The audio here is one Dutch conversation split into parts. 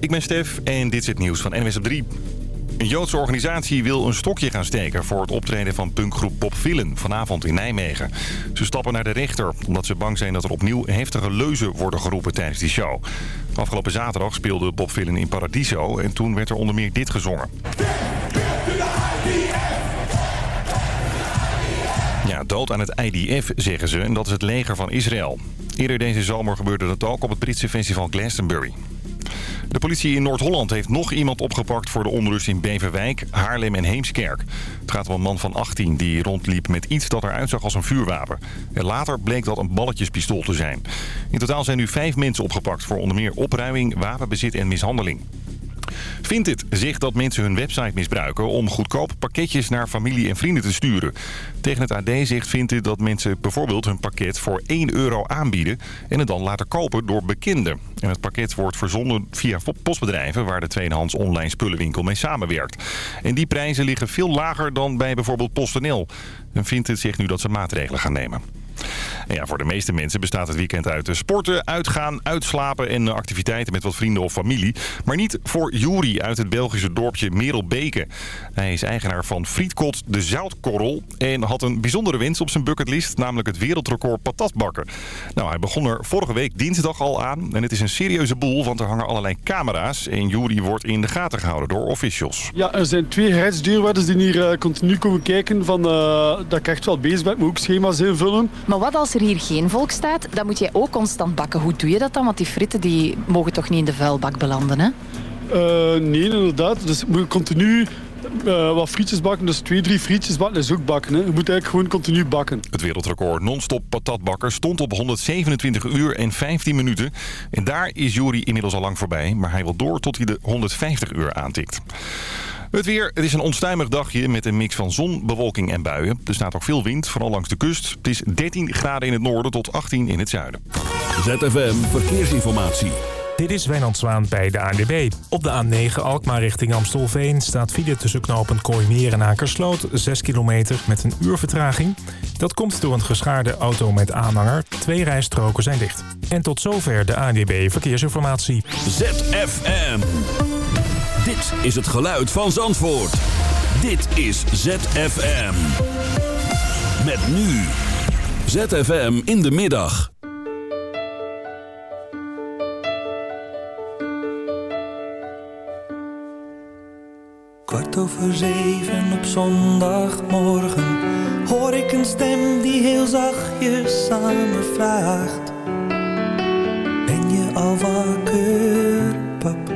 ik ben Stef en dit is het nieuws van NWS op 3. Een Joodse organisatie wil een stokje gaan steken voor het optreden van punkgroep Bob vanavond in Nijmegen. Ze stappen naar de rechter omdat ze bang zijn dat er opnieuw heftige leuzen worden geroepen tijdens die show. Afgelopen zaterdag speelde Bob in Paradiso en toen werd er onder meer dit gezongen. Ja, dood aan het IDF, zeggen ze, en dat is het leger van Israël. Eerder deze zomer gebeurde dat ook op het Britse festival Glastonbury. De politie in Noord-Holland heeft nog iemand opgepakt voor de onrust in Beverwijk, Haarlem en Heemskerk. Het gaat om een man van 18 die rondliep met iets dat eruit zag als een vuurwapen. En later bleek dat een balletjespistool te zijn. In totaal zijn nu vijf mensen opgepakt voor onder meer opruiming, wapenbezit en mishandeling. Vinted zegt dat mensen hun website misbruiken om goedkoop pakketjes naar familie en vrienden te sturen. Tegen het AD zegt Vinted dat mensen bijvoorbeeld hun pakket voor 1 euro aanbieden en het dan laten kopen door bekenden. En het pakket wordt verzonden via postbedrijven waar de tweedehands online spullenwinkel mee samenwerkt. En die prijzen liggen veel lager dan bij bijvoorbeeld PostNL. En Vinted zegt nu dat ze maatregelen gaan nemen. Ja, voor de meeste mensen bestaat het weekend uit sporten, uitgaan, uitslapen en activiteiten met wat vrienden of familie. Maar niet voor Juri uit het Belgische dorpje Merelbeke. Hij is eigenaar van Frietkot de Zoutkorrel en had een bijzondere wens op zijn bucketlist, namelijk het wereldrecord patatbakken. Nou, hij begon er vorige week dinsdag al aan en het is een serieuze boel, want er hangen allerlei camera's en Juri wordt in de gaten gehouden door officials. Ja, er zijn twee heidsdeurwaarders die hier uh, continu komen kijken van uh, dat ik echt wel bezig ben, moet ook schema's invullen. Maar wat als er hier geen volk staat, dan moet jij ook constant bakken. Hoe doe je dat dan? Want die fritten die mogen toch niet in de vuilbak belanden, hè? Uh, nee, inderdaad. Dus moet je continu uh, wat frietjes bakken. Dus twee, drie frietjes bakken is ook bakken. Hè. Je moet eigenlijk gewoon continu bakken. Het wereldrecord non-stop patatbakker stond op 127 uur en 15 minuten. En daar is Jury inmiddels al lang voorbij. Maar hij wil door tot hij de 150 uur aantikt. Het weer, het is een onstuimig dagje met een mix van zon, bewolking en buien. Er staat ook veel wind, vooral langs de kust. Het is 13 graden in het noorden tot 18 in het zuiden. ZFM Verkeersinformatie. Dit is Wijnand Zwaan bij de ANWB. Op de A9 Alkmaar richting Amstelveen staat file tussen knopen Kooimeer en Akersloot. 6 kilometer met een uur vertraging. Dat komt door een geschaarde auto met aanhanger. Twee rijstroken zijn dicht. En tot zover de ANWB Verkeersinformatie. ZFM. Dit is het geluid van Zandvoort. Dit is ZFM. Met nu. ZFM in de middag. Kwart over zeven op zondagmorgen hoor ik een stem die heel zachtjes aan me vraagt. Ben je al wakker, pap?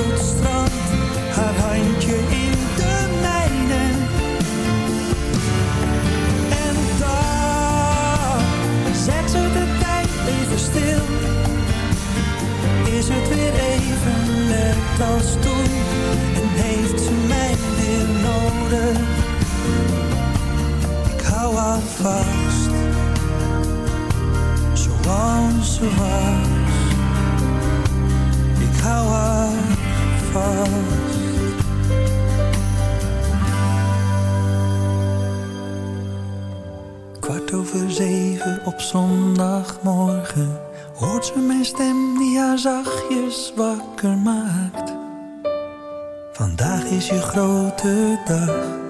het strand, haar handje in de mijne. En daar zet ze de tijd even stil. Is het weer even lekker als toen en heeft ze mij weer nodig? Ik hou al vast, zoals ze was. Je grote dag.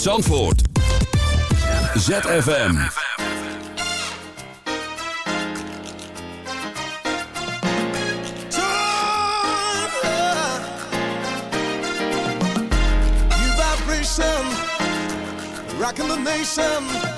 Zandvoort. ZFM. rocking the nation.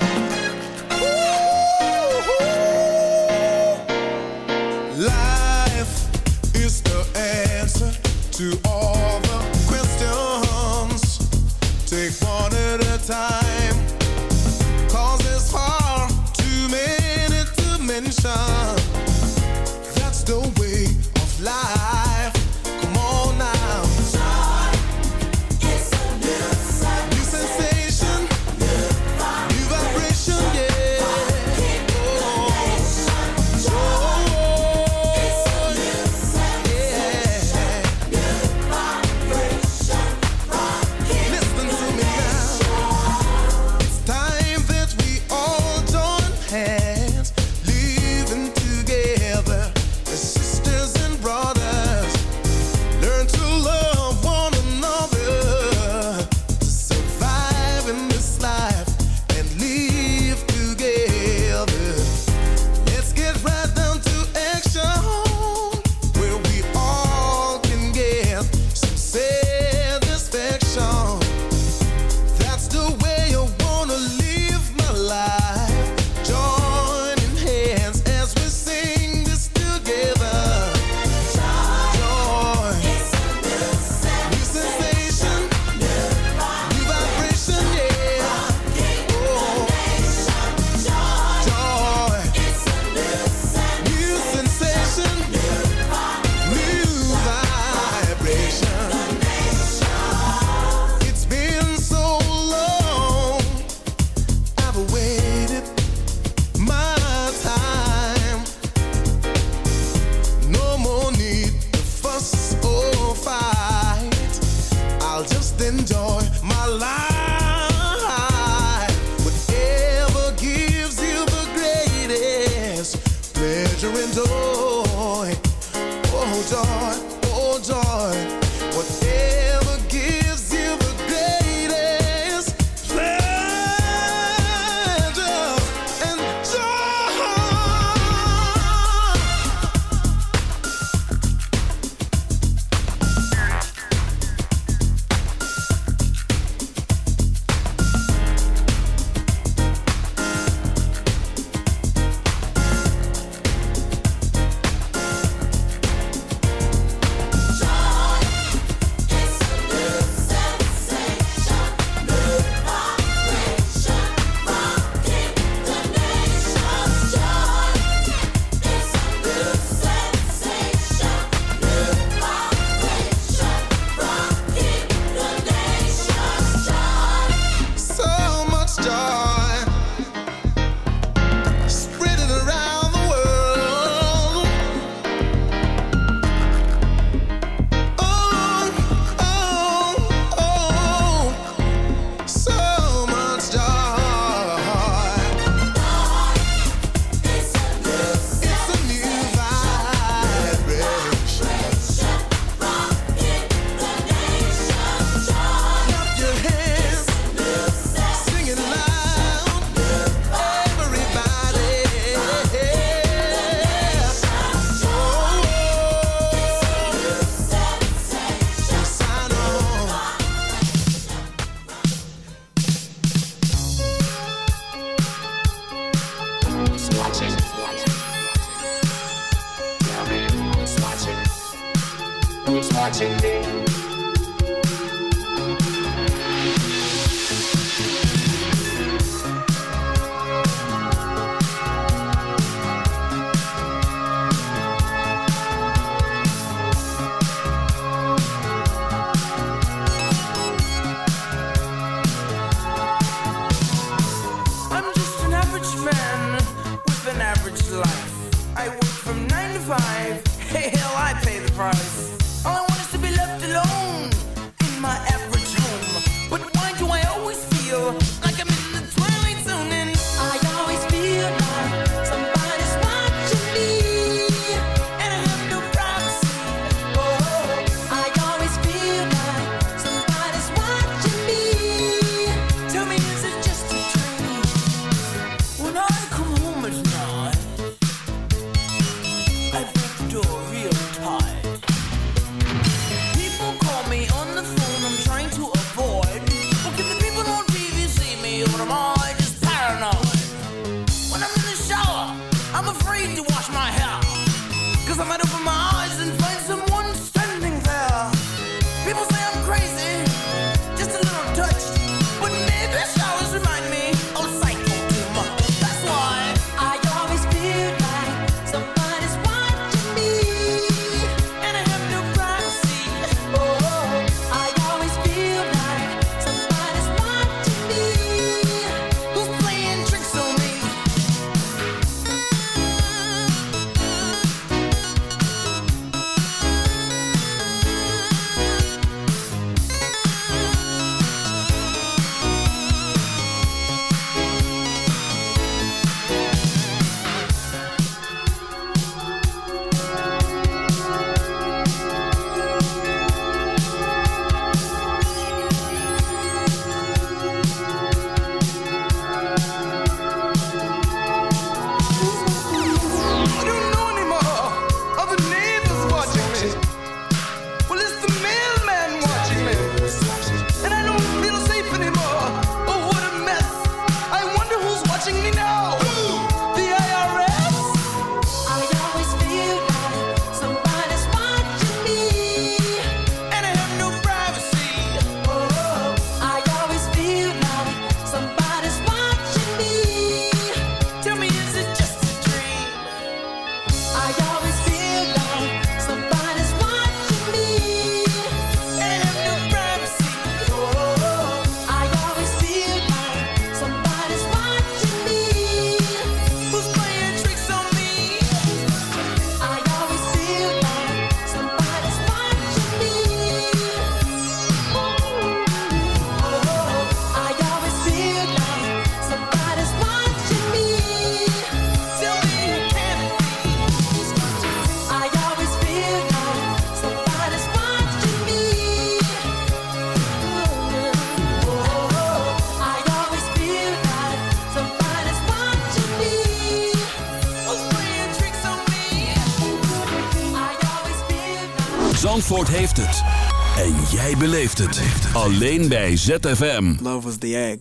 beleeft het. Alleen bij ZFM. Love was the egg.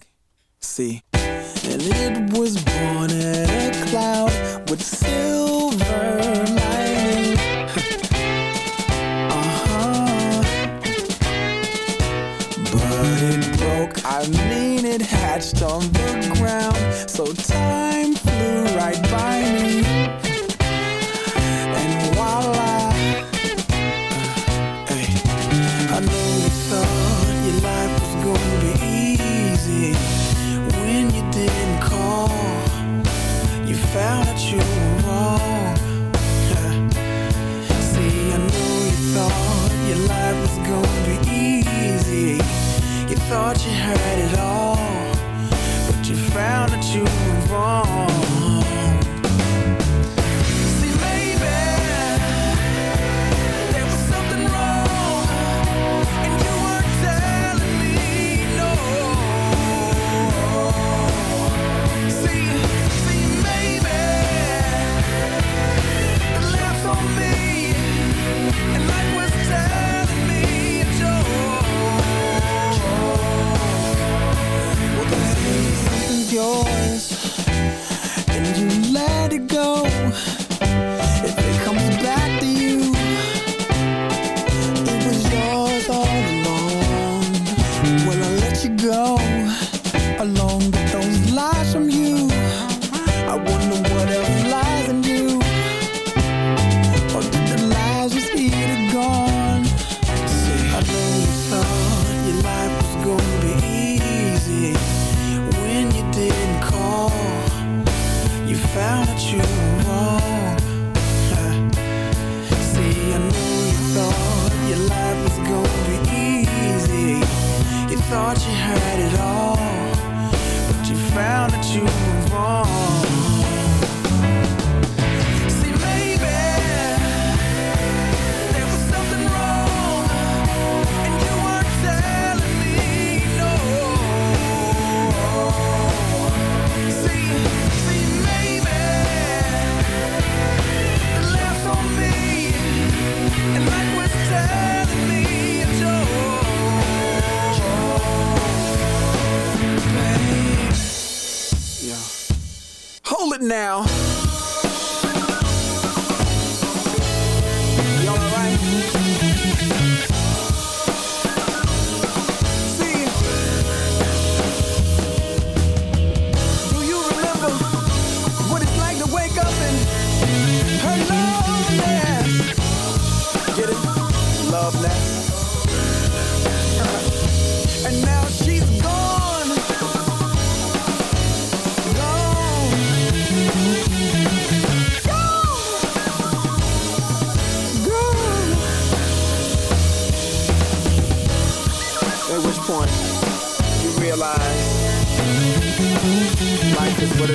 See. And it was born in a cloud with silver lining. uh -huh. But it broke, I mean it hatched on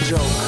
joke.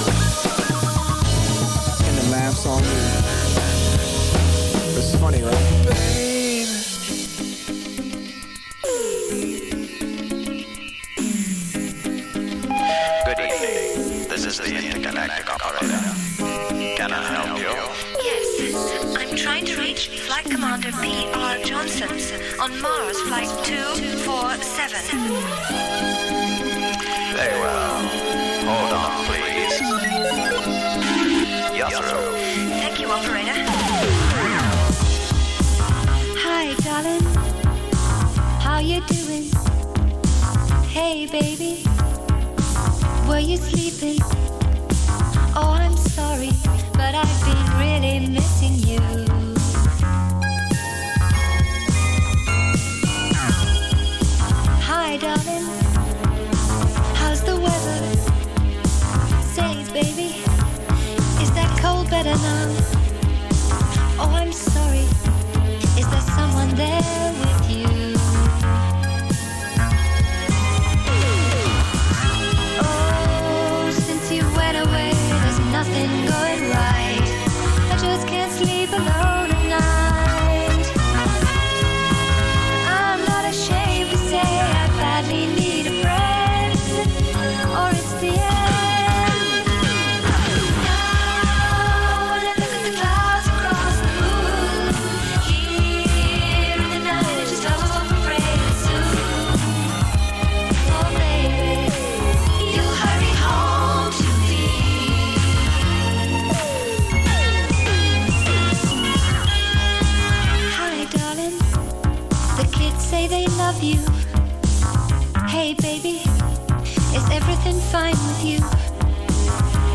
fine with you.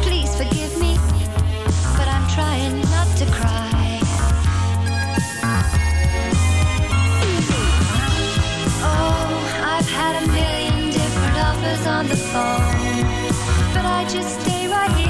Please forgive me, but I'm trying not to cry. Oh, I've had a million different offers on the phone, but I just stay right here.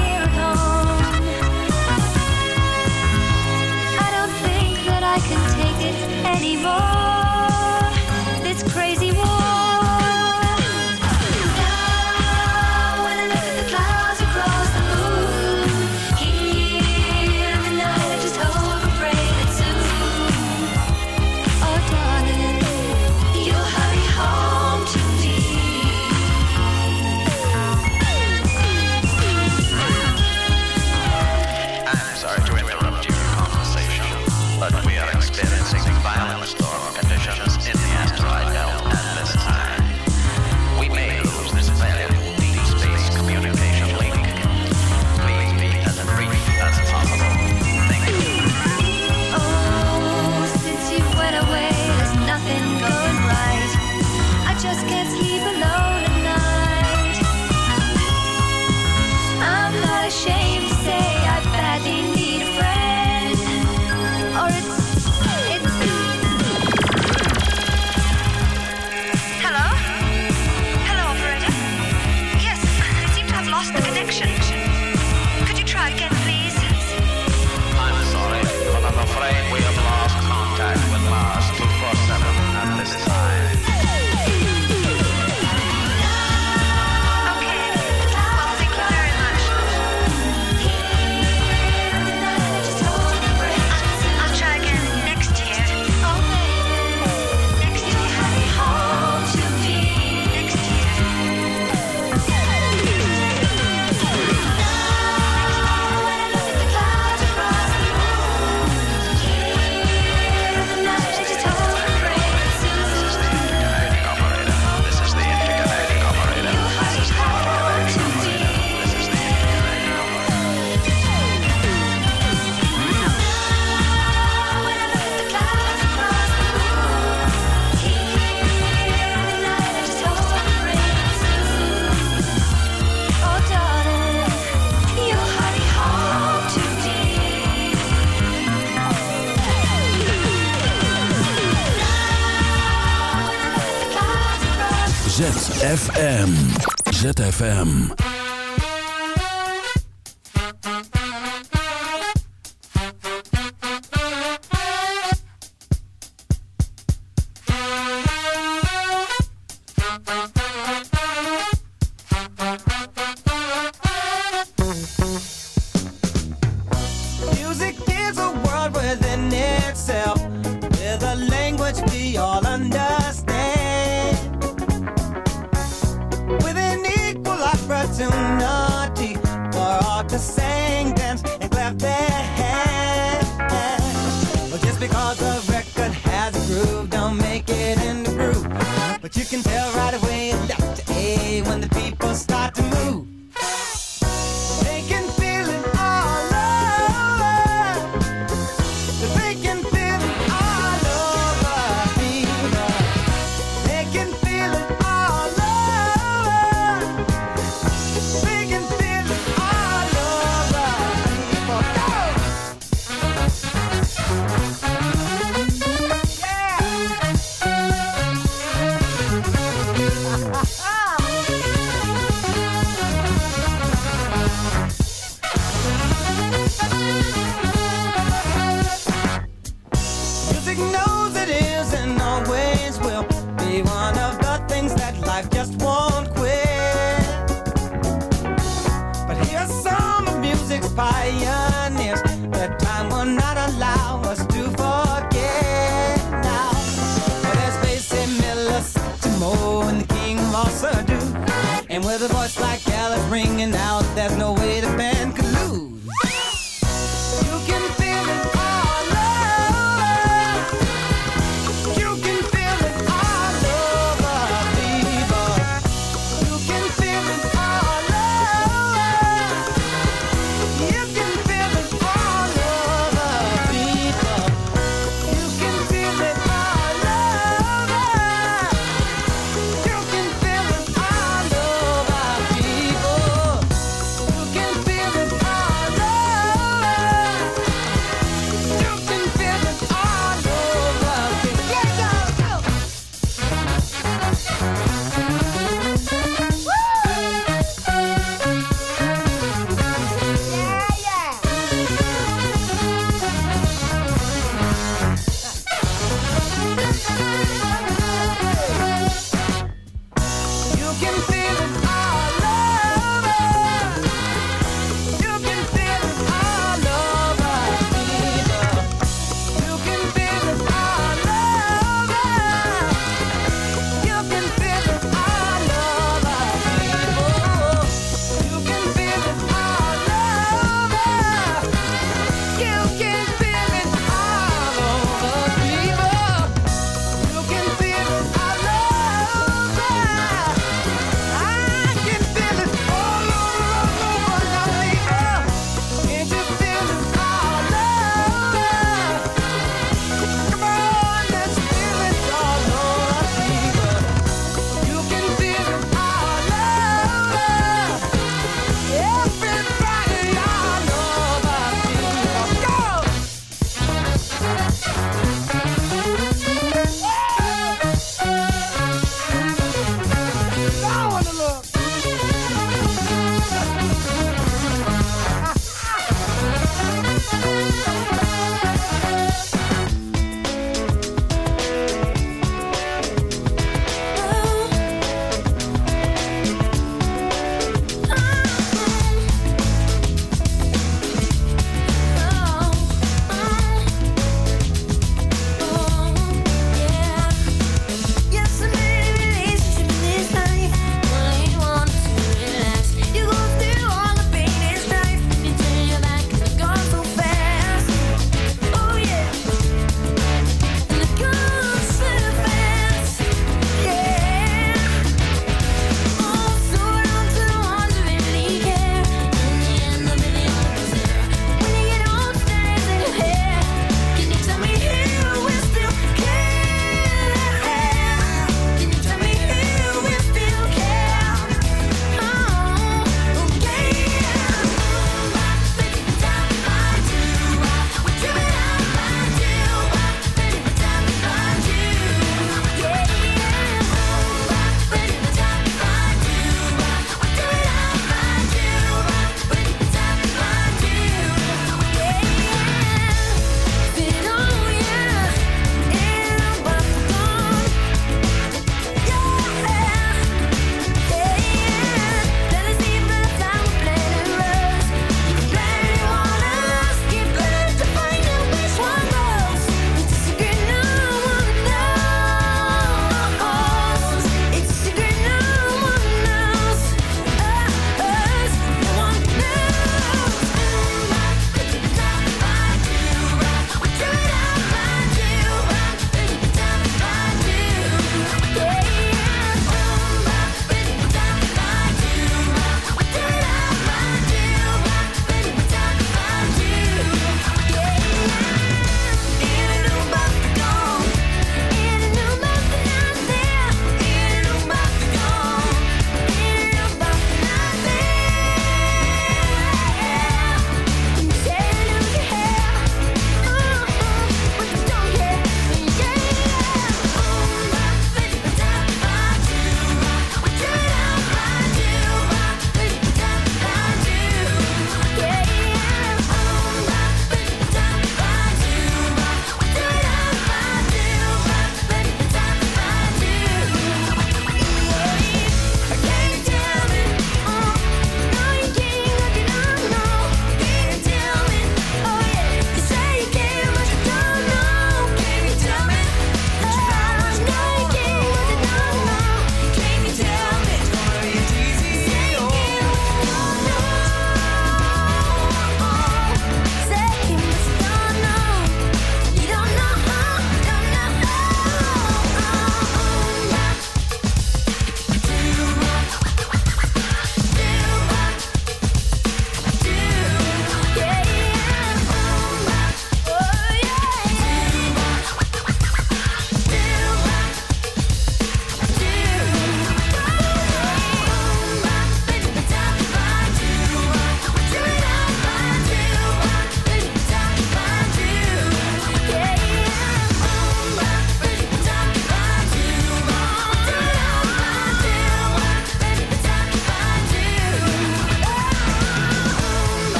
ZFM. ZFM. Music is a world within itself, with a language beyond.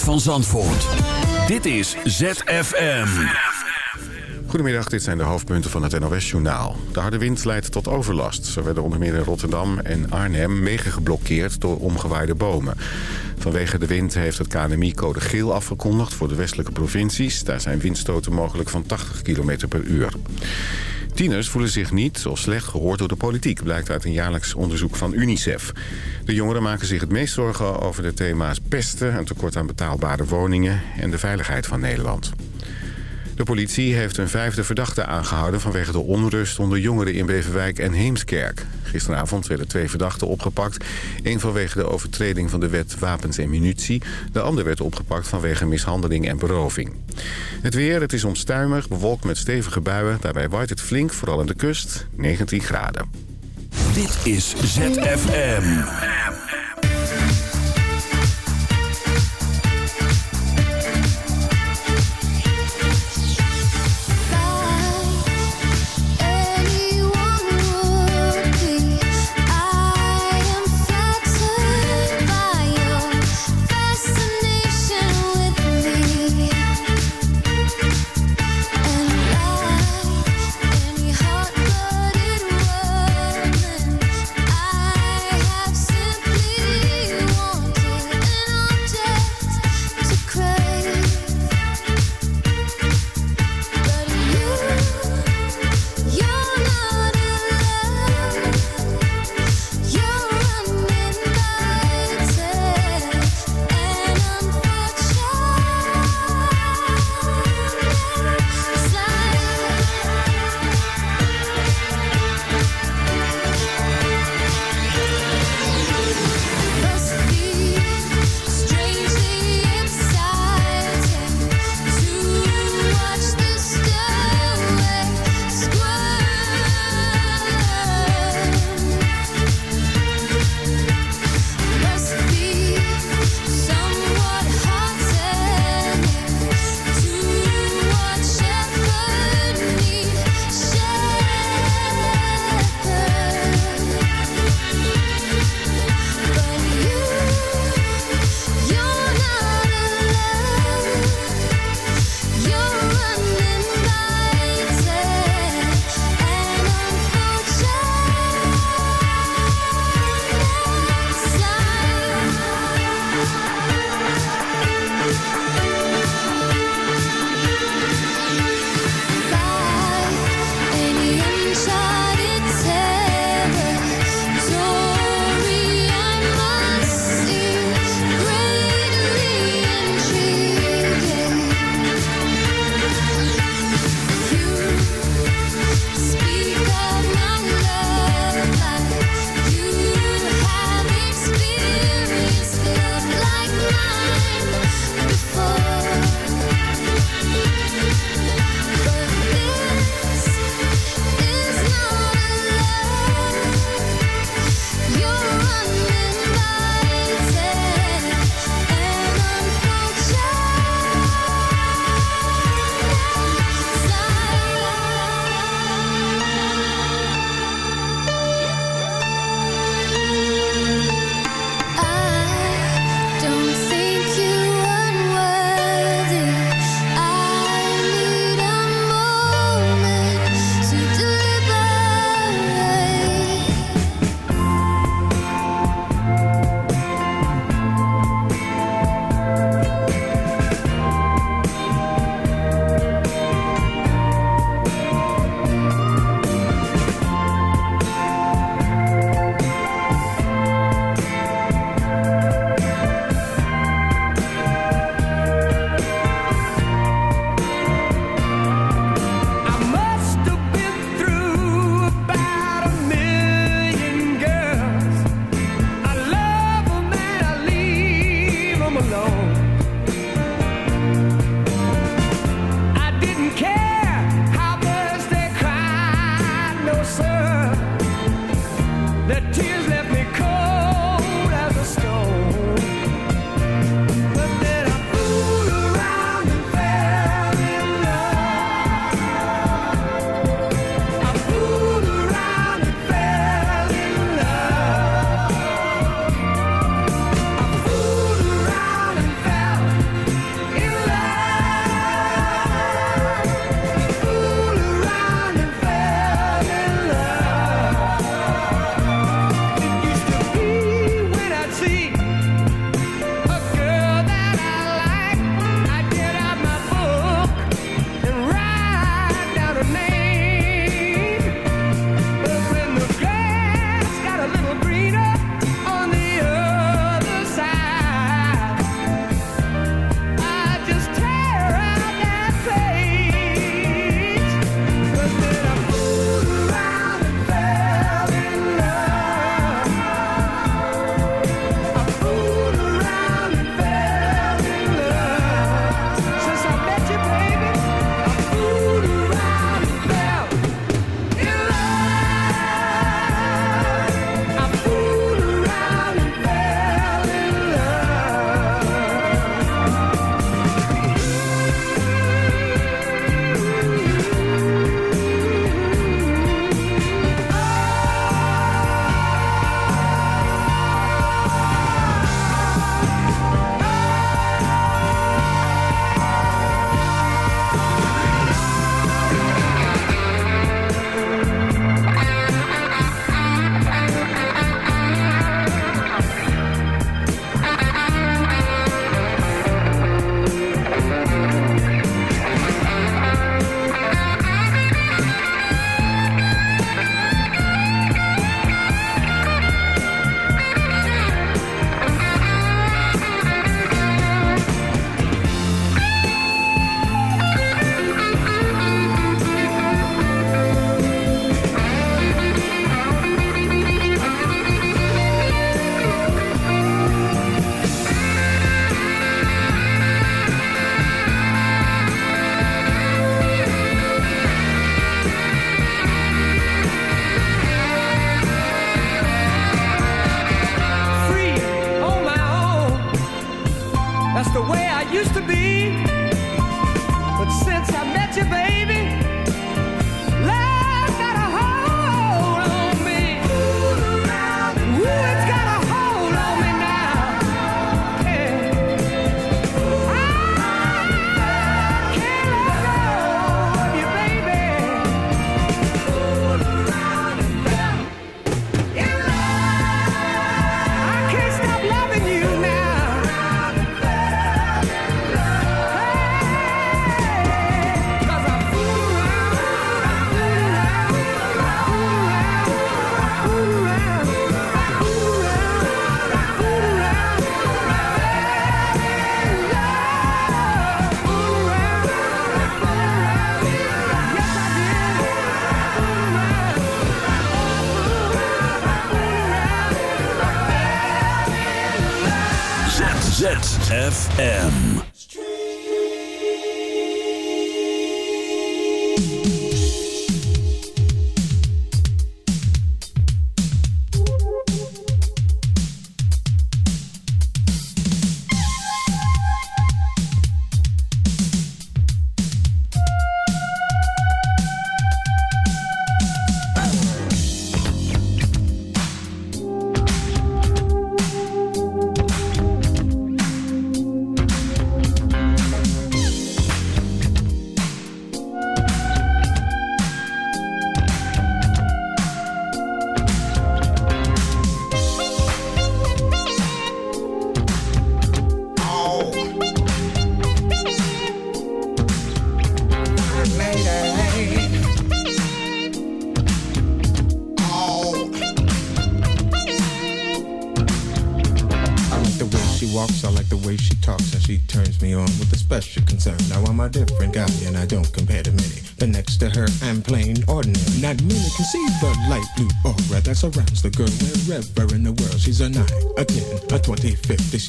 Van Zandvoort. Dit is ZFM. Goedemiddag, dit zijn de hoofdpunten van het NOS-journaal. De harde wind leidt tot overlast. Zo werden onder meer in Rotterdam en Arnhem wegen geblokkeerd door omgewaaide bomen. Vanwege de wind heeft het KNMI code geel afgekondigd voor de westelijke provincies. Daar zijn windstoten mogelijk van 80 km per uur. Tieners voelen zich niet of slecht gehoord door de politiek... blijkt uit een jaarlijks onderzoek van UNICEF. De jongeren maken zich het meest zorgen over de thema's pesten... een tekort aan betaalbare woningen en de veiligheid van Nederland. De politie heeft een vijfde verdachte aangehouden... vanwege de onrust onder jongeren in Beverwijk en Heemskerk. Gisteravond werden twee verdachten opgepakt. Eén vanwege de overtreding van de wet wapens en munitie. De ander werd opgepakt vanwege mishandeling en beroving. Het weer, het is onstuimig, bewolkt met stevige buien. Daarbij waait het flink, vooral aan de kust, 19 graden. Dit is ZFM.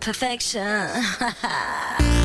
perfection.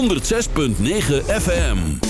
106.9 FM.